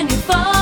when you fall.